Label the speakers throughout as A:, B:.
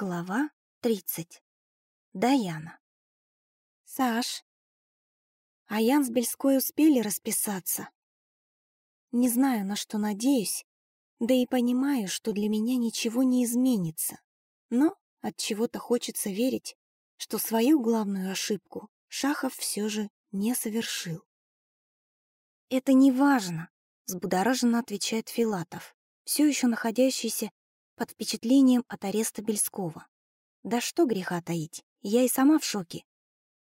A: Глава 30. Даяна. Саш. А Ян с Бельской успели расписаться. Не знаю, на что надеюсь, да и понимаю, что для меня ничего не изменится. Но от чего-то хочется верить, что свою главную ошибку Шахов все же не совершил. Это не важно, взбудораженно отвечает Филатов, все еще находящийся под впечатлением от ареста Бельского. Да что греха таить, я и сама в шоке.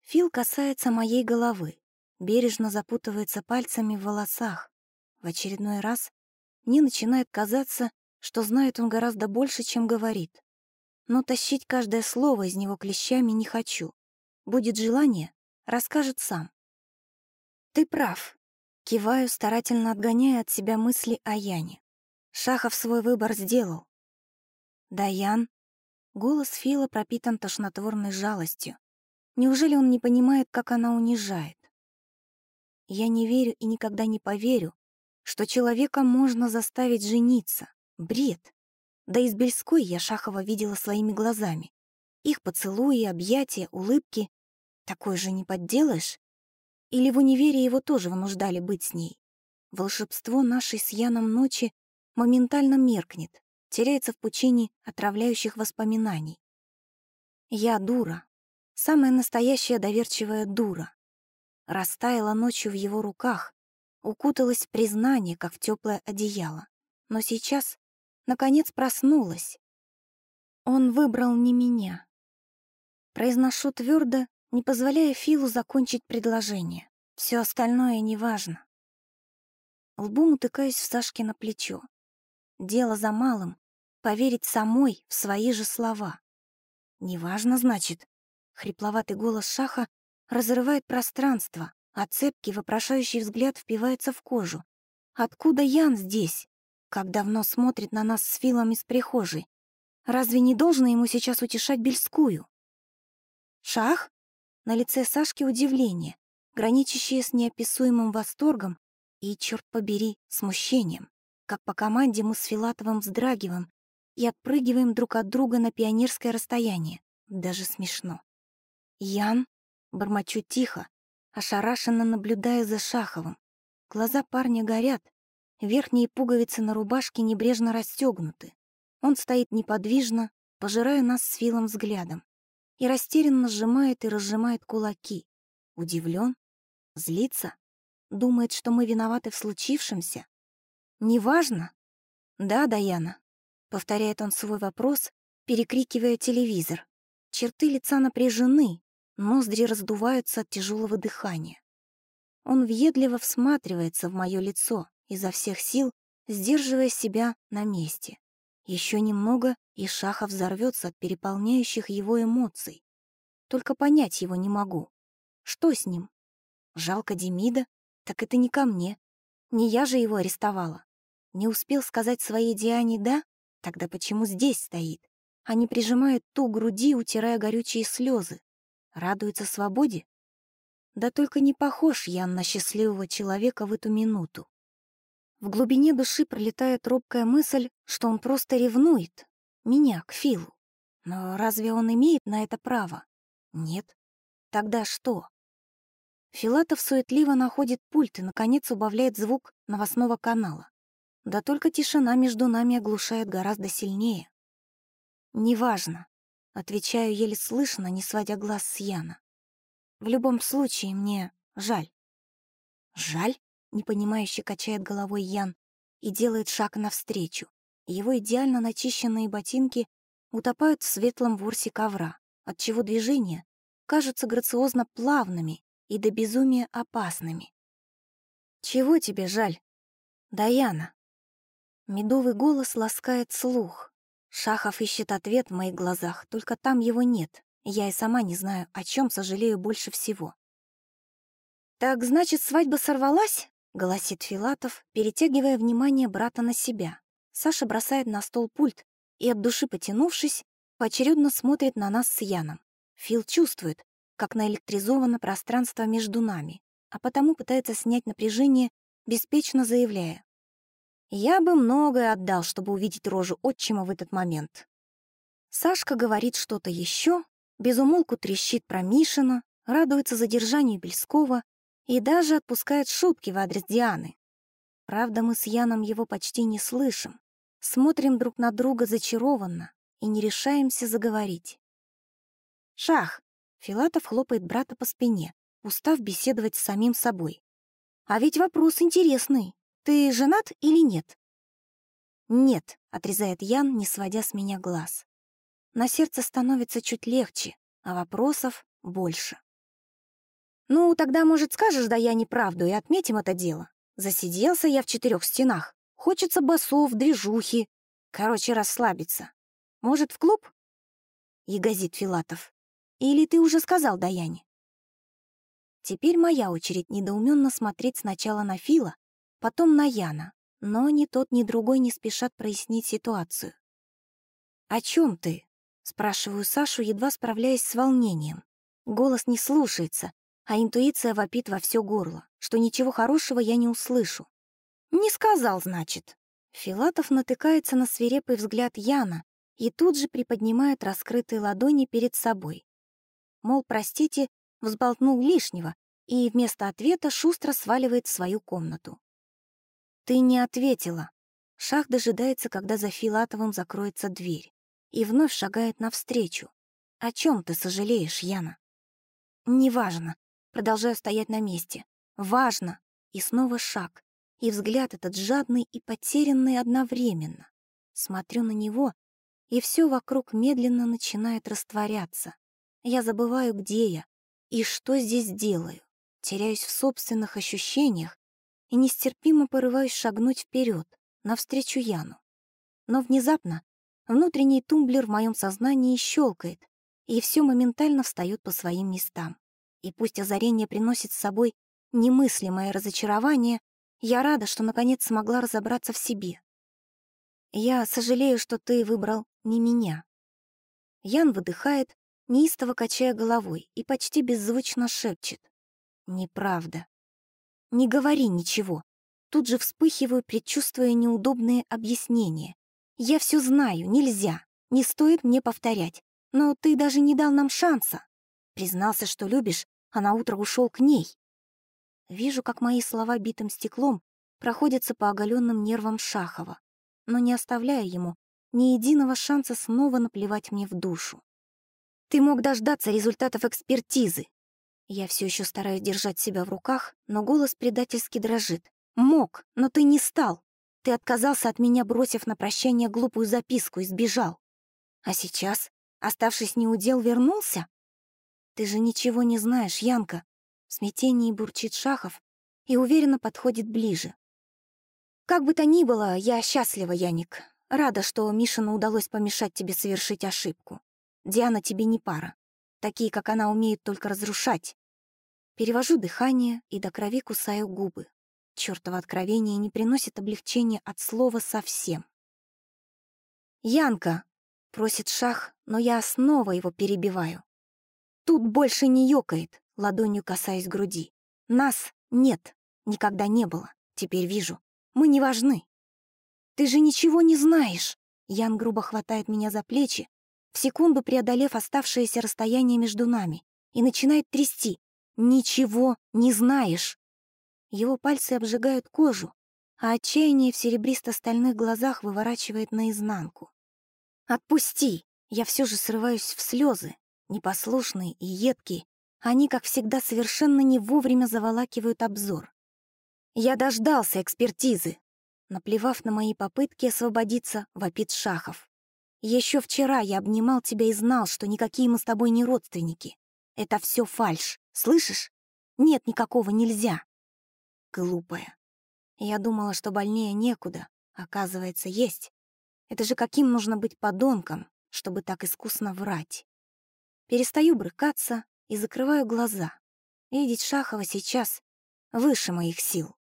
A: Фил касается моей головы, бережно запутывается пальцами в волосах. В очередной раз мне начинает казаться, что знает он гораздо больше, чем говорит. Но тащить каждое слово из него клещами не хочу. Будет желание, расскажет сам. Ты прав. Киваю, старательно отгоняя от себя мысли о Яне. Шахов свой выбор сделал. «Даян?» Голос Фила пропитан тошнотворной жалостью. Неужели он не понимает, как она унижает? Я не верю и никогда не поверю, что человека можно заставить жениться. Бред. Да из Бельской я Шахова видела своими глазами. Их поцелуи, объятия, улыбки. Такое же не подделаешь? Или в универе его тоже вынуждали быть с ней? Волшебство нашей с Яном ночи моментально меркнет, теряется в пучине отравляющих воспоминаний. Я дура, самая настоящая доверчивая дура. Растаяла ночью в его руках, укуталась в признание, как в теплое одеяло. Но сейчас, наконец, проснулась. Он выбрал не меня. Произношу твердо, не позволяя Филу закончить предложение. Все остальное неважно. Лбом утыкаюсь в Сашке на плечо. Дело за малым — поверить самой в свои же слова. «Неважно, значит». Хрипловатый голос Шаха разрывает пространство, а цепкий, вопрошающий взгляд впивается в кожу. «Откуда Ян здесь? Как давно смотрит на нас с Филом из прихожей? Разве не должно ему сейчас утешать Бельскую?» «Шах?» На лице Сашки удивление, граничащее с неописуемым восторгом и, черт побери, смущением как по команде мы с Филатовым вздрагиваем и отпрыгиваем друг от друга на пионерское расстояние. Даже смешно. «Ян?» — бормочу тихо, ошарашенно наблюдая за Шаховым. Глаза парня горят, верхние пуговицы на рубашке небрежно расстегнуты. Он стоит неподвижно, пожирая нас с Филом взглядом, и растерянно сжимает и разжимает кулаки. Удивлен? Злится? Думает, что мы виноваты в случившемся? «Неважно?» «Да, Даяна», — повторяет он свой вопрос, перекрикивая телевизор. Черты лица напряжены, ноздри раздуваются от тяжелого дыхания. Он въедливо всматривается в мое лицо, изо всех сил сдерживая себя на месте. Еще немного, и Шахов взорвется от переполняющих его эмоций. Только понять его не могу. Что с ним? Жалко Демида? Так это не ко мне. Не я же его арестовала. Не успел сказать своей Диане «да»? Тогда почему здесь стоит? А не прижимает ту груди, утирая горючие слезы? Радуется свободе? Да только не похож Ян на счастливого человека в эту минуту. В глубине души пролетает робкая мысль, что он просто ревнует. Меня к Филу. Но разве он имеет на это право? Нет. Тогда что? Филатов суетливо находит пульт и, наконец, убавляет звук новостного канала. Да только тишина между нами оглушает гораздо сильнее. «Неважно», — отвечаю еле слышно, не сводя глаз с Яна. «В любом случае, мне жаль». «Жаль?» — непонимающе качает головой Ян и делает шаг навстречу. Его идеально начищенные ботинки утопают в светлом ворсе ковра, отчего движения кажутся грациозно плавными и до безумия опасными. «Чего тебе жаль?» «Даяна», Медовый голос ласкает слух. Шахов ищет ответ в моих глазах, только там его нет. Я и сама не знаю, о чем сожалею больше всего. «Так, значит, свадьба сорвалась?» — голосит Филатов, перетягивая внимание брата на себя. Саша бросает на стол пульт и, от души потянувшись, поочередно смотрит на нас с Яном. Фил чувствует, как наэлектризовано пространство между нами, а потому пытается снять напряжение, беспечно заявляя. Я бы многое отдал, чтобы увидеть рожу отчима в этот момент. Сашка говорит что-то еще, безумолку трещит про Мишина, радуется задержанию Бельского и даже отпускает шутки в адрес Дианы. Правда, мы с Яном его почти не слышим, смотрим друг на друга зачарованно и не решаемся заговорить. «Шах!» — Филатов хлопает брата по спине, устав беседовать с самим собой. «А ведь вопрос интересный. Ты женат или нет?» «Нет», — отрезает Ян, не сводя с меня глаз. На сердце становится чуть легче, а вопросов больше. «Ну, тогда, может, скажешь да я неправду и отметим это дело. Засиделся я в четырех стенах. Хочется басов, движухи. Короче, расслабиться. Может, в клуб?» Ягозит Филатов. «Или ты уже сказал Даяне?» Теперь моя очередь недоуменно смотреть сначала на Фила, потом на Яна, но ни тот, ни другой не спешат прояснить ситуацию. «О чем ты?» — спрашиваю Сашу, едва справляясь с волнением. Голос не слушается, а интуиция вопит во все горло, что ничего хорошего я не услышу. «Не сказал, значит». Филатов натыкается на свирепый взгляд Яна и тут же приподнимает раскрытые ладони перед собой. Мол, простите, взболтнул лишнего, и вместо ответа шустро сваливает в свою комнату. «Ты не ответила». Шах дожидается, когда за Филатовым закроется дверь, и вновь шагает навстречу. «О чем ты сожалеешь, Яна?» «Неважно». Продолжаю стоять на месте. «Важно». И снова шаг. И взгляд этот жадный и потерянный одновременно. Смотрю на него, и все вокруг медленно начинает растворяться. Я забываю, где я и что здесь делаю. Теряюсь в собственных ощущениях и нестерпимо порываюсь шагнуть вперед, навстречу Яну. Но внезапно внутренний тумблер в моем сознании щелкает, и все моментально встает по своим местам. И пусть озарение приносит с собой немыслимое разочарование, я рада, что наконец смогла разобраться в себе. Я сожалею, что ты выбрал не меня. Ян выдыхает, неистово качая головой, и почти беззвучно шепчет. Неправда. Не говори ничего. Тут же вспыхиваю, предчувствуя неудобные объяснения. Я все знаю, нельзя. Не стоит мне повторять. Но ты даже не дал нам шанса. Признался, что любишь, а на утро ушел к ней. Вижу, как мои слова битым стеклом проходятся по оголенным нервам Шахова, но не оставляя ему ни единого шанса снова наплевать мне в душу. Ты мог дождаться результатов экспертизы, я все еще стараюсь держать себя в руках, но голос предательски дрожит. «Мог, но ты не стал. Ты отказался от меня, бросив на прощание глупую записку и сбежал. А сейчас, оставшись неудел, вернулся? Ты же ничего не знаешь, Янка!» В смятении бурчит Шахов и уверенно подходит ближе. «Как бы то ни было, я счастлива, Яник. Рада, что Мишину удалось помешать тебе совершить ошибку. Диана тебе не пара. Такие, как она, умеют только разрушать, Перевожу дыхание и до крови кусаю губы. Чёртово откровение не приносит облегчения от слова совсем. «Янка!» — просит Шах, но я снова его перебиваю. Тут больше не ёкает, ладонью касаясь груди. Нас нет, никогда не было, теперь вижу. Мы не важны. Ты же ничего не знаешь. Ян грубо хватает меня за плечи, в секунду преодолев оставшееся расстояние между нами, и начинает трясти, ничего не знаешь. Его пальцы обжигают кожу, а отчаяние в серебристо-стальных глазах выворачивает наизнанку. «Отпусти!» Я все же срываюсь в слезы, непослушные и едкие. Они, как всегда, совершенно не вовремя заволакивают обзор. Я дождался экспертизы. Наплевав на мои попытки освободиться, вопит Шахов. Еще вчера я обнимал тебя и знал, что никакие мы с тобой не родственники. Это все фальшь. Слышишь? Нет никакого нельзя. Глупая. Я думала, что больнее некуда. Оказывается, есть. Это же каким нужно быть подонком, чтобы так искусно врать. Перестаю брыкаться и закрываю глаза. Видеть Шахова сейчас выше моих сил.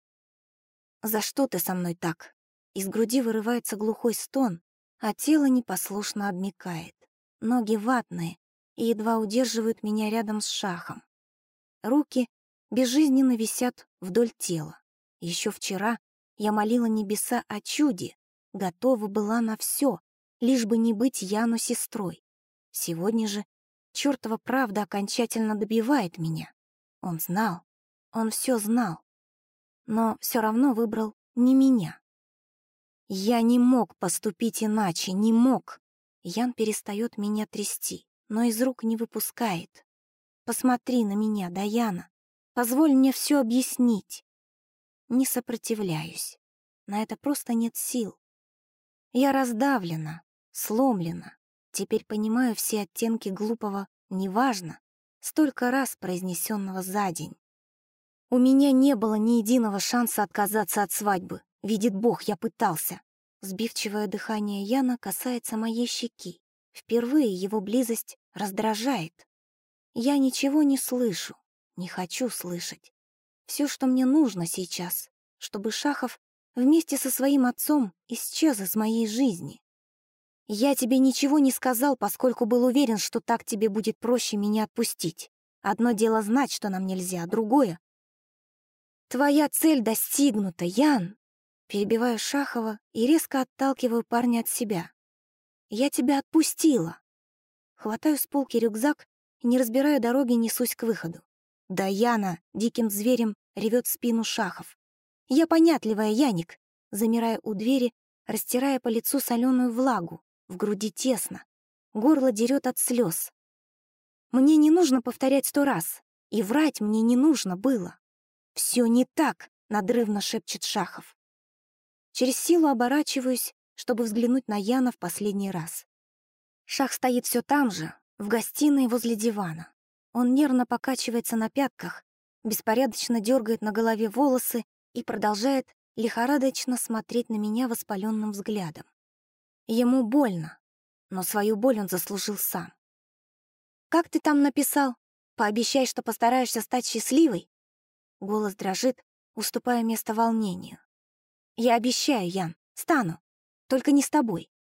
A: «За что ты со мной так?» Из груди вырывается глухой стон, а тело непослушно обмикает. Ноги ватные и едва удерживают меня рядом с Шахом. Руки безжизненно висят вдоль тела. Еще вчера я молила небеса о чуде, готова была на все, лишь бы не быть Яну сестрой. Сегодня же чертова правда окончательно добивает меня. Он знал, он все знал, но все равно выбрал не меня. Я не мог поступить иначе, не мог. Ян перестает меня трясти, но из рук не выпускает. Посмотри на меня, Даяна. Позволь мне все объяснить. Не сопротивляюсь. На это просто нет сил. Я раздавлена, сломлена. Теперь понимаю все оттенки глупого «неважно», столько раз произнесенного за день. У меня не было ни единого шанса отказаться от свадьбы. Видит Бог, я пытался. Сбивчивое дыхание Яна касается моей щеки. Впервые его близость раздражает. Я ничего не слышу, не хочу слышать. Все, что мне нужно сейчас, чтобы Шахов вместе со своим отцом исчез из моей жизни. Я тебе ничего не сказал, поскольку был уверен, что так тебе будет проще меня отпустить. Одно дело знать, что нам нельзя, а другое... Твоя цель достигнута, Ян. Перебиваю Шахова и резко отталкиваю парня от себя. Я тебя отпустила. Хватаю с полки рюкзак и, не разбирая дороги, несусь к выходу. Да Яна диким зверем ревет спину Шахов. Я понятливая, Яник, замирая у двери, растирая по лицу соленую влагу, в груди тесно, горло дерет от слез. Мне не нужно повторять сто раз, и врать мне не нужно было. Все не так, надрывно шепчет Шахов. Через силу оборачиваюсь, чтобы взглянуть на Яна в последний раз. Шах стоит все там же, в гостиной возле дивана. Он нервно покачивается на пятках, беспорядочно дергает на голове волосы и продолжает лихорадочно смотреть на меня воспаленным взглядом. Ему больно, но свою боль он заслужил сам. «Как ты там написал? Пообещай, что постараешься стать счастливой?» Голос дрожит, уступая место волнению. «Я обещаю, Ян, стану. Только не с тобой.